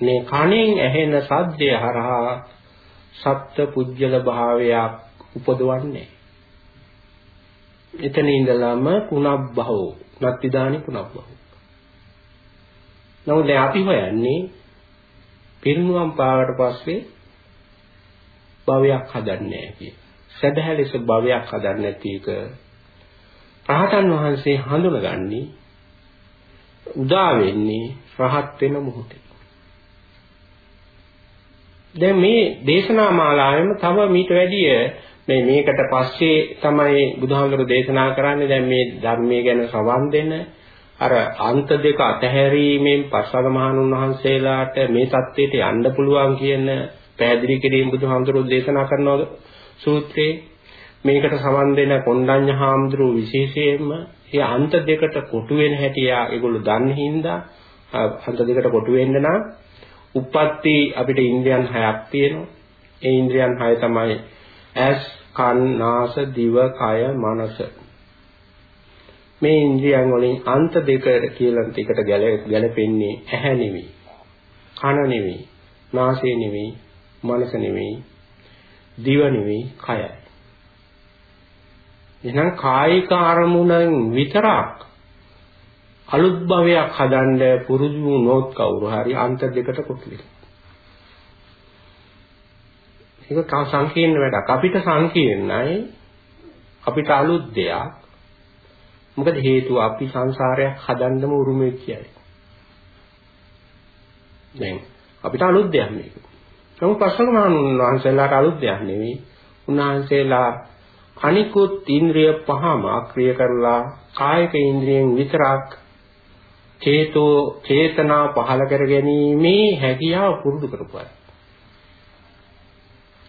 මේ කණෙන් ඇහෙන සද්දය හරහා සත්ත්ව පුජ්‍යල භාවයක් උපදවන්නේ. එතන ඉඳලාම කුණබ්බහෝ නත්තිදානි කුණබ්බහෝ. නමුත් දැන් අපි හොයන්නේ පිරිනුවම් පාවට පස්සේ භවයක් හදන්නේ නැහැ කිය. සදහැ ලෙස භවයක් හදන්නේ නැති එක රහතන් වහන්සේ හඳුනගන්නේ උදා වෙන්නේ රහත් වෙන මොහොතේ. දැන් මේ දේශනා මාලාවෙම තව මීට වැඩිය මේ මේකට පස්සේ තමයි බුදුහාමුදුරු දේශනා කරන්නේ දැන් මේ ධර්මයේ ගැන සවන් දෙන්න අර අන්ත දෙක අතහැරීමෙන් පස්වග මහණුන් වහන්සේලාට මේ தത്വයට යන්න පුළුවන් කියන පැහැදිලි කිරීම බුදුහාමුදුරුවෝ දේශනා කරන සූත්‍රයේ. මේකට සමන් දෙන කොණ්ඩඤ්ඤ හාමුදුරුවෝ විශේෂයෙන්ම මේ අන්ත දෙකට කොටු වෙන හැටි යා ඒගොල්ලෝ දන්නේ හින්දා අන්ත දෙකට කොටු වෙන්න නම් උප්පත්ති අපිට ඉන්ද්‍රියන් හයක් තියෙනවා. ඒ ඉන්ද්‍රියන් හය තමයි ඇස් කන් නාස දිව කය මනස. මේ ඉන්ද්‍රියන් වලින් අන්ත දෙක කියලා ටිකට ගැලපෙන්නේ ඇහැ නෙවෙයි. කන නෙවෙයි. නාසය නෙවෙයි. මනස නෙවෙයි. දිව නෙවෙයි. කයයි. එහෙනම් කායික අරමුණෙන් විතරක් අලුත් භවයක් හදන්න පුරුදු වුණොත් කවුරු හරි අන්ත දෙකට කොටු වෙනවා ඒක සංකීර්ණ වැඩක්. අපිට සංකීර්ණයි. අපිට අලුත් දෙයක්. මොකද හේතුව අපි සංසාරයක් හදන්නම උරුම වෙච්ච අය. දැන් අපිට අලුත් දෙයක් මේක. නමුත් පස්වක මහණුන් වහන්සේලාට අලුත් දෙයක් නෙවෙයි. උන්වහන්සේලා අනිකුත් ඉන්ද්‍රිය පහම අක්‍රිය කරලා කායික ඉන්ද්‍රියෙන් විතරක් චේතෝ චේතනා පහල කර ගැනීමේ හැකියාව පුරුදු කරපුවා.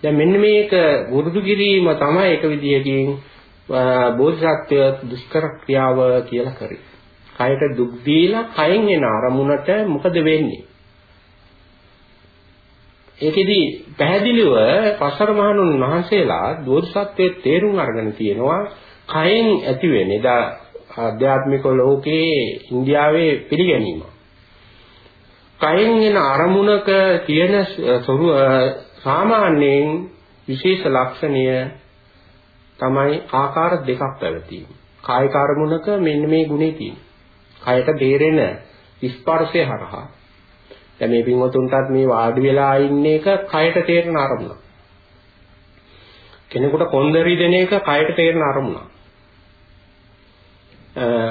දැන් මෙන්න මේක වෘදු කිරීම තමයි එක විදියකින් බෝධිසත්වය දුෂ්කර ක්‍රියාව කියලා කරේ. කයට දුක් දීලා කයෙන් එන අරමුණට මොකද වෙන්නේ? ඒකෙදි පැහැදිලිව පසර මහණුන් වහන්සේලා බෝධිසත්වයේ තේරුම් අරගෙන තියෙනවා කයෙන් ඇති වෙන එදා ආධ්‍යාත්මික ලෝකයේ ඉන්දියාවේ පිළිගැනීම. කයෙන් එන අරමුණක තියෙන සාමාන්‍යයෙන් විශේෂ ලක්ෂණය තමයි ආකාර දෙකක් පැවතීම. කායික අරමුණක මෙන්න මේ ගුණේ තියෙනවා. කයට දේරෙන ස්පර්ශය හරහා. දැන් මේ පින්වතුන්ටත් මේ වාඩි වෙලා ඉන්න එක කයට තේරෙන අරමුණ. කෙනෙකුට කොන්ද රිදෙන එක කයට තේරෙන අරමුණ.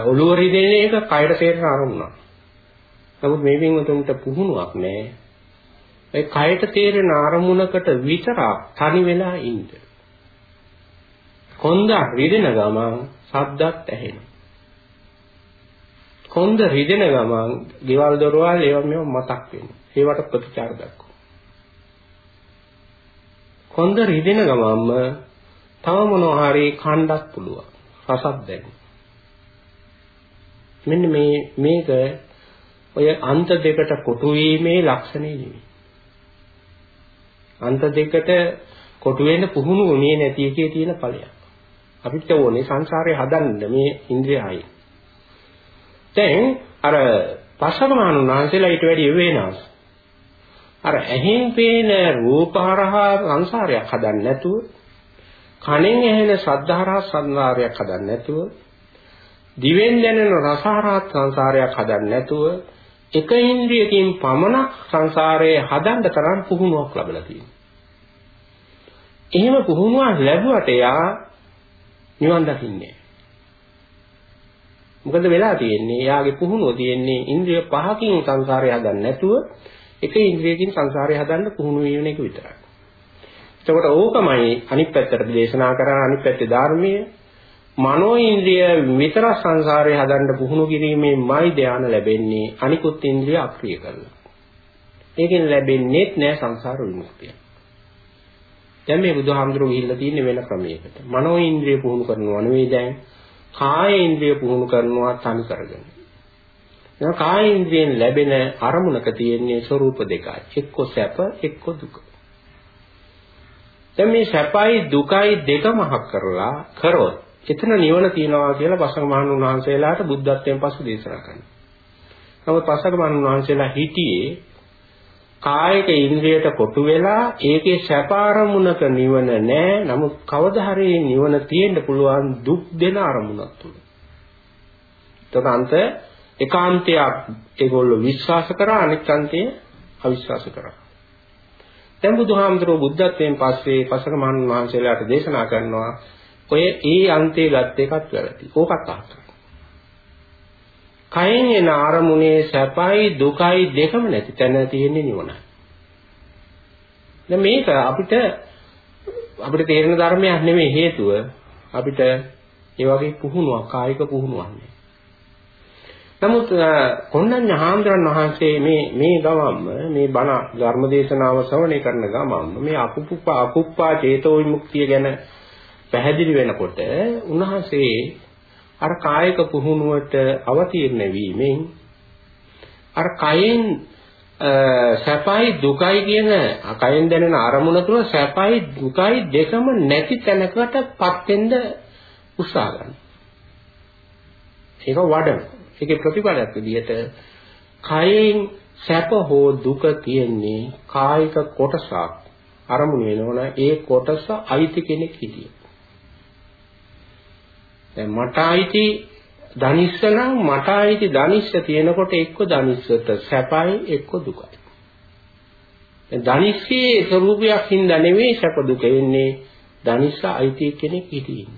ඔළුව රිදෙන එක කයට තේරෙන අරමුණ. නමුත් මේ පින්වතුන්ට පුහුණුවක් නැහැ. ඒ කයට තේරෙන අරමුණකට විතරක් තනි වෙලා ඉන්න. කොන්ද රිදෙන ගමන් සද්දත් ඇහෙනවා. කොන්ද රිදෙන ගමන් ගෙවල් දොරවල් ඒවා මේව මතක් වෙනවා. ඒවට ප්‍රතිචාර දක්වනවා. කොන්ද රිදෙන ගමන්ම තව මොනවා හරි කණ්ඩක් පුළුවන්. රසක් දැනෙන. මෙන්න මේ මේක ඔය අන්ත දෙකට කොටු වීමේ ලක්ෂණය නෙවෙයි. අන්ත දෙකට කොටු වෙන්න පුහුණු වුණේ නැති එකේ තියෙන ඵලයක්. අපිට ඕනේ සංසාරේ හදන්න මේ ඉන්ද්‍රියයි. දැන් අර පස්සමහණුන් වහන්සේලා ඊට වැඩි වෙනස්. අර ඇහෙන් පේන රූපහරහා සංසාරයක් හදන්න නැතුව කනෙන් ඇහෙන ශබ්දහරහා සංසාරයක් හදන්න නැතුව දිවෙන් දැනෙන රසහරහා සංසාරයක් හදන්න නැතුව එක ඉන්ද්‍රියකින් පමණක් සංසාරයේ හදන්න තරම් පුහුණුවක් ලැබලා තියෙනවා. එහෙම පුහුණුවක් ලැබුවට යා නිවන් දකින්නේ. මොකද වෙලා තියෙන්නේ? යාගේ පුහුණුව තියෙන්නේ ඉන්ද්‍රිය පහකින් සංසාරය හදන්න නැතුව එක ඉන්ද්‍රියකින් සංසාරය හදන්න පුහුණු වීම එක විතරයි. එතකොට ඕකමයි අනිත් පැත්තට දේශනා කරන අනිත් පැත්තේ ධර්මයේ මනෝ ඉන්ද්‍රිය විතර සංසාරය හදන්න පුහුණු කිරීමෙන්මයි ධානය ලැබෙන්නේ අනිකුත් ඉන්ද්‍රිය අක්‍රිය කරලා. ඒකෙන් ලැබෙන්නේ නැහැ සංසාර විමුක්තිය. දැන් මේ බුදුහාමුදුරුවෝ ගිහිල්ලා තියෙන්නේ වෙන ක්‍රමයකට. මනෝ ඉන්ද්‍රිය පුහුණු කරනවා නෙවෙයි දැන් කාය ඉන්ද්‍රිය පුහුණු කරනවා තනි කරගෙන. දැන් කාය ඉන්ද්‍රියෙන් ලැබෙන අරමුණක තියෙන්නේ ස්වરૂප දෙකයි. එක්ක සැප එක්ක දුක. දැන් මේ සැපයි දුකයි දෙකම හක් කරලා කරොත් එතන නිවන තියනවා කියලා පසක මහණුන් වහන්සේලාට බුද්ධත්වයෙන් පසු දේශනා කරනවා. නමුත් පසක මහණුන් වහන්සේලා හිටියේ කායික ඉන්ද්‍රියට කොටු වෙලා ඒකේ සැපාරමුණක නිවන නැහැ. නමුත් කවදා හරි නිවන තියෙන්න පුළුවන් දුක් දෙන අරමුණක් තුල. එතකොට ඒකාන්තයක් ඒගොල්ලෝ විශ්වාස කරා අනිත්‍යන්තය අවිශ්වාස කරා. දැන් බුදුහාමුදුරුවෝ බුද්ධත්වයෙන් පස්සේ පසක මහණන් වහන්සේලාට දේශනා කරනවා ඔය ඒ අන්තයේ ගත් එකත් වැරදි. ඕකත් අහන්න. කයෙන් එන ආරමුණේ සැපයි දුකයි දෙකම නැති තැන තියෙන්නේ නිවනයි. දැන් මේක අපිට අපිට තේරෙන ධර්මයක් නෙමෙයි හේතුව අපිට ඒ වගේ පුහුණුවක් කායික පුහුණුවක් නේ. නමුත් කොණ්ණඤ්ඤ හාමුදුරන් වහන්සේ මේ මේ ගමම්ම මේ බණ ධර්මදේශනාව ශ්‍රවණය කරන ගමම්ම මේ අකුප්පා අකුප්පා චේතෝ විමුක්තිය ගැන පැහැදිලි වෙනකොට උන්වහන්සේ අර කායික පුහුණුවට අවතීර්ණ වීමෙන් අර කයෙන් සැපයි දුකයි කියන කයෙන් දැනෙන අරමුණ තුන සැපයි දුකයි දෙකම නැති තැනකටපත් වෙන්න උත්සාහ කරනවා. ඒක වඩන. ඒකේ ප්‍රතිඵලයක් විදිහට කයෙන් සැප හෝ දුක තියෙන්නේ කායික කොටසක් අරමුණ වෙනවන ඒ කොටස අයිති කෙනෙක් හිටියේ. දැන් මට අයිති ධනිස්ස නම් මට අයිති ධනිස්ස තියෙනකොට එක්ක ධනිස්සට සැපයි එක්ක දුකයි. ධනිස්සේ ස්වરૂපයක් හින්දා නෙවෙයි සැප දුක එන්නේ ධනිස්ස අයිති කෙනෙක් හිටින්න.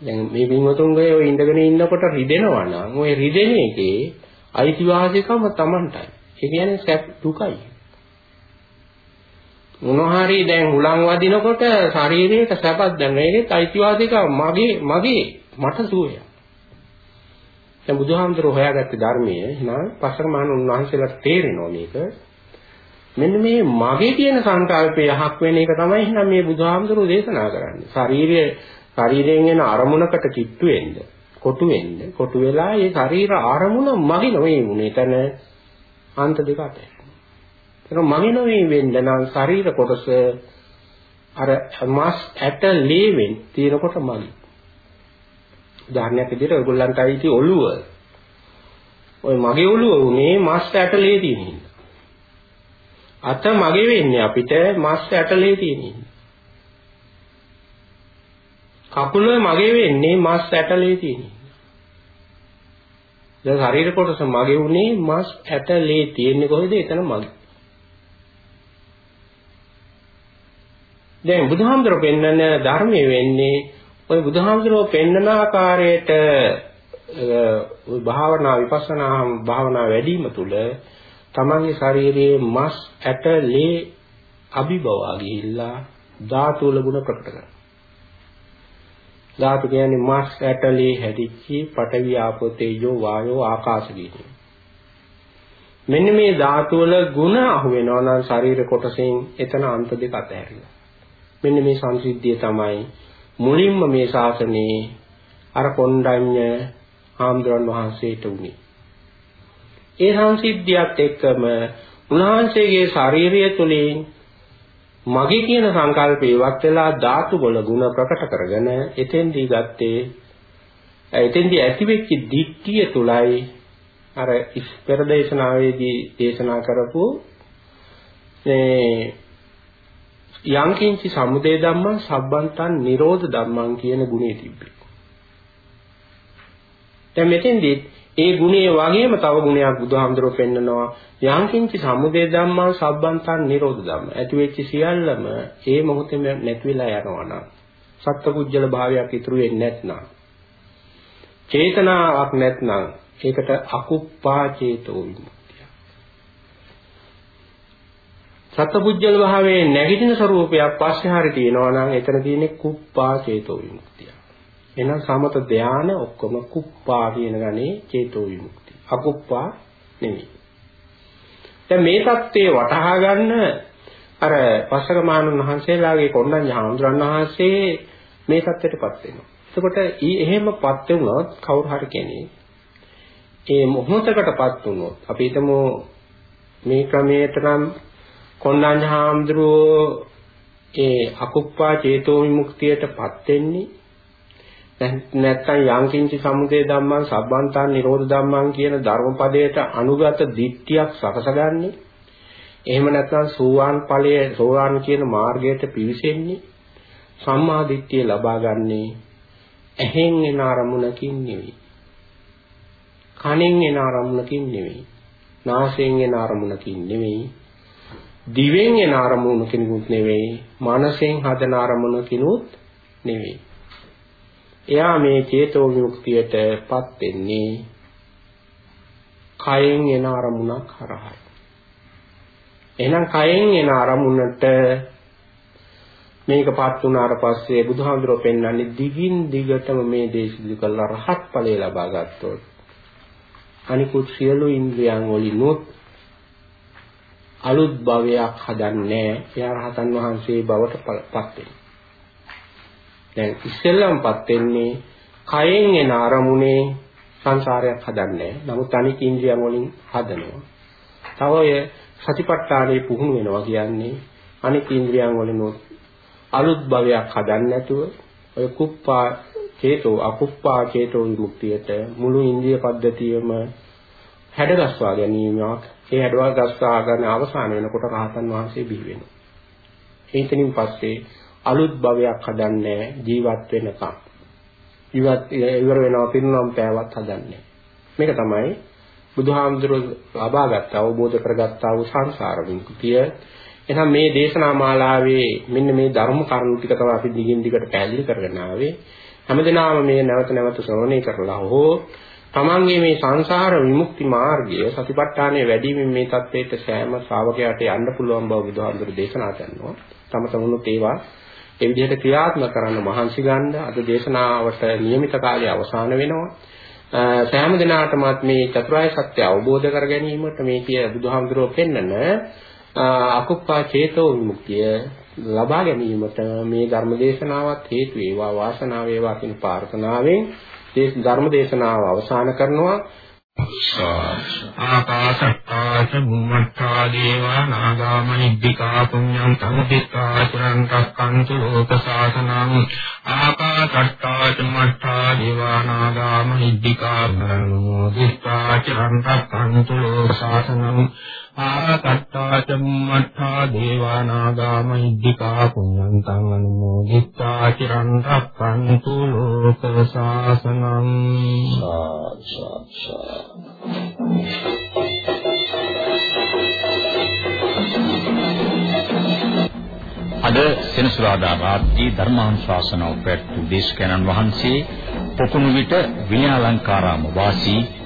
දැන් මේ බින්වතුන්ගේ ඔය ඉඳගෙන ඉන්නකොට රිදෙනවා නම් ඔය රිදෙන එකේ අයිතිවාසිකම Tamanටයි. ඒ කියන්නේ සැප දුකයි. මොනහරි දැන් හුලං වදිනකොට ශරීරයට සැපක් දැනෙන ඒකෙත් අයිතිවාසිකම මගේ මගේ මට සුවය. දැන් බුදුහාමුදුරුවෝ හොයාගත්ත ධර්මයේ නම් පසක මහණ උන්වහන්සේලාට තේරෙනවා මේක. මෙන්න මේ මගේ කියන සංකල්පය යහක් වෙන එක තමයි එහෙනම් මේ බුදුහාමුදුරුවෝ දේශනා කරන්නේ. ශාරීරිය ශරීරයෙන් එන අරමුණකට කිට්ටු වෙන්න, කොටු වෙන්න, කොටු වෙලා ඒ ශරීර අරමුණ මගේ නෙවෙයි උනේ. එතන අන්ත දෙක අතර. ඒක මගේ නෙවෙයි වෙන්න නම් ශරීර කොටස අර මාස් ඇට ලේවෙන් තියෙනකොට මගේ. උදාහරණයක් විදිහට ඔයගොල්ලන්ට අයිති ඔළුව. ඔය මගේ ඔළුව උනේ මාස් ඇට ලේ තියෙන අත මගේ වෙන්නේ අපිට මාස් ඇට ලේ තියෙන කකුල මගේ වෙන්නේ මාස් ඇට ලේ තියෙන දැන් ශරීර කොටස මගේ උනේ මාස් ඇට ලේ තියෙන්නේ කොහෙද? එතන මගේ. දැන් බුදුහාමුදුරුවෝ පෙන්වන ධර්මයේ වෙන්නේ ওই බුදුහාමුදුරුවෝ පෙන්වන ආකාරයට ওই භාවනා විපස්සනා භාවනා වැඩිම තුල තමන්ගේ ශරීරයේ මස් ඇට ලේ අභිබවා ගිහිල්ලා ධාතු වල ගුණ ප්‍රකට කරනවා. ධාතු කියන්නේ මස් ඇට ලේ හැදිච්ච පඨවි ආපෝ තේජෝ වායෝ ආකාශ කියන. මෙන්න මේ ධාතු වල ගුණ අහු වෙනවා නම් ශරීර කොටසෙන් එතන අන්ත දෙක අතහැරිලා. මෙන්න මේ සංසිද්ධිය තමයි මුලින්ම මේ ශාසනයේ අර කොණ්ඩඤ්ඤ ආම්දුරන් වහන්සේට උනේ. ඒ සංසිද්ධියත් එක්කම උන්වහන්සේගේ ශාරීරිය තුලින් මගේ කියන සංකල්පේ ඉවත් වෙලා ධාතු වල ಗುಣ ප්‍රකට කරගෙන එතෙන්දී ගත්තේ එතෙන්දී ඇතිවෙච්ච දික්කිය තුලයි අර පෙර දේශනාවේදී දේශනා කරපු මේ යංකින්චි සමුදය ධම්මං සබ්බන්තං නිරෝධ ධම්මං කියන ගුණය තිබ්බේ. දැන් මෙතෙන්දී ඒ ගුණයේ වගේම තව ගුණයක් බුදුහාමුදුරුවෝ පෙන්නනවා යංකින්චි සමුදය ධම්මං සබ්බන්තං නිරෝධ ධම්ම. ඇති වෙච්ච සියල්ලම ඒ මොහොතේම නැති වෙලා යනවා නම් සත්පුජ්‍යල භාවයක් ඉතුරු වෙන්නේ නැත්නම් චේතනාවක් නැත්නම් ඒකට අකුප්පා චේතෝ විමුක්තිය. සත්පුජ්‍යල භාවයේ නැගිටින ස්වરૂපයක් පස්සේ හරි තියෙනවා නම් එතන තියෙන්නේ කුප්පා චේතෝ විමුක්තිය. එහෙනම් සමත ධාන ඔක්කොම කුප්පා කියන ගණේ චේතෝ විමුක්තිය. අකුප්පා නෙමෙයි. දැන් මේ தත්ත්වේ වටහා ගන්න අර පස්සකමානුන් වහන්සේලාගේ කොණ්ණඤ්ඤ හඳුරන් වහන්සේ මේ தත්ත්වයටපත් වෙනවා. එතකොට ඊ එහෙමපත් වුණොත් කවුරු හරි කෙනෙක් ඒ මොහොතකටපත් වුණොත් අපි හිතමු මේ ක්‍රමයට නම් කොණ්ණඤ්ඤ හාමුදුරුවෝ ඒ අකුප්පා චේතෝ විමුක්තියටපත් වෙන්නේ. නැත්නම් යංකින්චි සමුදය ධම්මං සබ්බන්තං නිරෝධ ධම්මං කියන ධර්මපදයට අනුගත දිට්ඨියක් සකසගන්නේ එහෙම නැත්නම් සෝවාන් ඵලයේ සෝවාන් කියන මාර්ගයට පිවිසෙන්නේ. සම්මා දිට්ඨිය ලබා ගන්නේ ඇහෙන් එන අරමුණකින් නෙවෙයි. කනෙන් එන අරමුණකින් නෙවෙයි. නාසයෙන් එන අරමුණකින් නෙවෙයි. දිවෙන් එන අරමුණකිනුත් නෙවෙයි මනසෙන් හදන අරමුණකිනුත් නෙවෙයි එයා මේ චේතෝ විමුක්තියටපත් වෙන්නේ කයෙන් එන අරමුණක් හරහායි. එහෙනම් කයෙන් එන අරමුණට මේකපත් වුණාට පස්සේ බුදුහාමුදුරුවෝ පෙන්වන්නේ දිගින් දිගටම මේ දේශිදු කළා රහත් ඵලය ලබා ගත්තොත් අනිකුත් සියලු ඉන්ද්‍රියන් වලිනුත් අලුත් භවයක් හදන්නේ එයා රහතන් වහන්සේ බවට පත් වෙනවා. දැන් ඉස්සෙල්ලම්පත් වෙන්නේ කයෙන් එන අරමුණේ සංසාරයක් හදන්නේ නමුත් අනිත් ඉන්ද්‍රියන් වලින් හදනවා. තව ඔය සතිපට්ඨානේ පුහුණු වෙනවා කියන්නේ අනිත් ඉන්ද්‍රියන් වලිනුත් අලුත් භවයක් හදන්න නැතුව ඔය කුප්පා චේතෝ අකුප්පා චේතෝ විමුක්තියට මුළු ඉන්ද්‍රිය පද්ධතියම හැඩගස්වා ගැනීමක් ඒ හැඩගස්වා ගන්න අවසාන වෙනකොට රහතන් වහන්සේ බිහි වෙනවා. එතනින් පස්සේ අලුත් භවයක් හදන්නේ ජීවත් වෙනකම්. ඉවත් ඉවර වෙනවා පිරුණම් පෑවත් හදන්නේ. මේක තමයි බුදුහාමුදුරුවෝ ලබාගත් අවබෝධ කරගත් වූ සංසාර විමුක්තිය. එහෙනම් මේ දේශනා මාලාවේ මෙන්න මේ ධර්ම කරුණු ටික තමයි අපි දිගින් දිගට පැහැදිලි කරගෙන ආවේ. හැමදෙනාම මේ නැවත නැවත ශ්‍රවණය කරලා හෝ තමන්ගේ මේ සංසාර විමුක්ති මාර්ගය සතිපට්ඨානයේ වැඩිමින් මේ தത്വයට සෑම ශ්‍රාවකයාට යන්න පුළුවන් බව බුදුහාමුදුරු දේශනා කරනවා. තම තමුණුත් ඒවා ඒ විදිහට ක්‍රියාත්මක කරන්න මහන්සි ගන්න අද දේශනාවට નિયમિત කාලය අවසන් වෙනවා. සෑම දිනාටමත් මේ චතුරාර්ය සත්‍ය අවබෝධ කර ගැනීමට මේ කිය බුදුහාමුදුරුව පෙන්නන අකුප්පා චේතෝ විමුක්තිය ලබා ගැනීමට මේ ධර්ම දේශනාවත් හේතු වේවා වාසනාව වේවා කියන ප්‍රාර්ථනාවෙන් මේ ධර්ම දේශනාව අවසන් කරනවා. ආකාශත්තාච බුම්මත්තා දේවා නාගාමනිද්దికා පුඤ්ඤං සම්පිතා චරන්තක්කන්තු ලෝක සාසනං ආකාශත්තාච මත්තා දේවා නාගාමනිද්దికා පුඤ්ඤං සම්පිතා චරන්තක්කන්තු ලෝක සාසනං ආකාශට්ටා චුම්මට්ටා දේවානාගා මහිද්దికා පුඤ්ඤන්තං අනුමෝදිත්වා චිරන් රක්ඛන්තු ලෝක ශාසනං අද සෙනසුරාදා රාත්‍රී ධර්මානුශාසනාව පැවැත්වූ දේශකයන්න් වහන්සේ පොකුණු විට විනයාලංකාරාම වාසී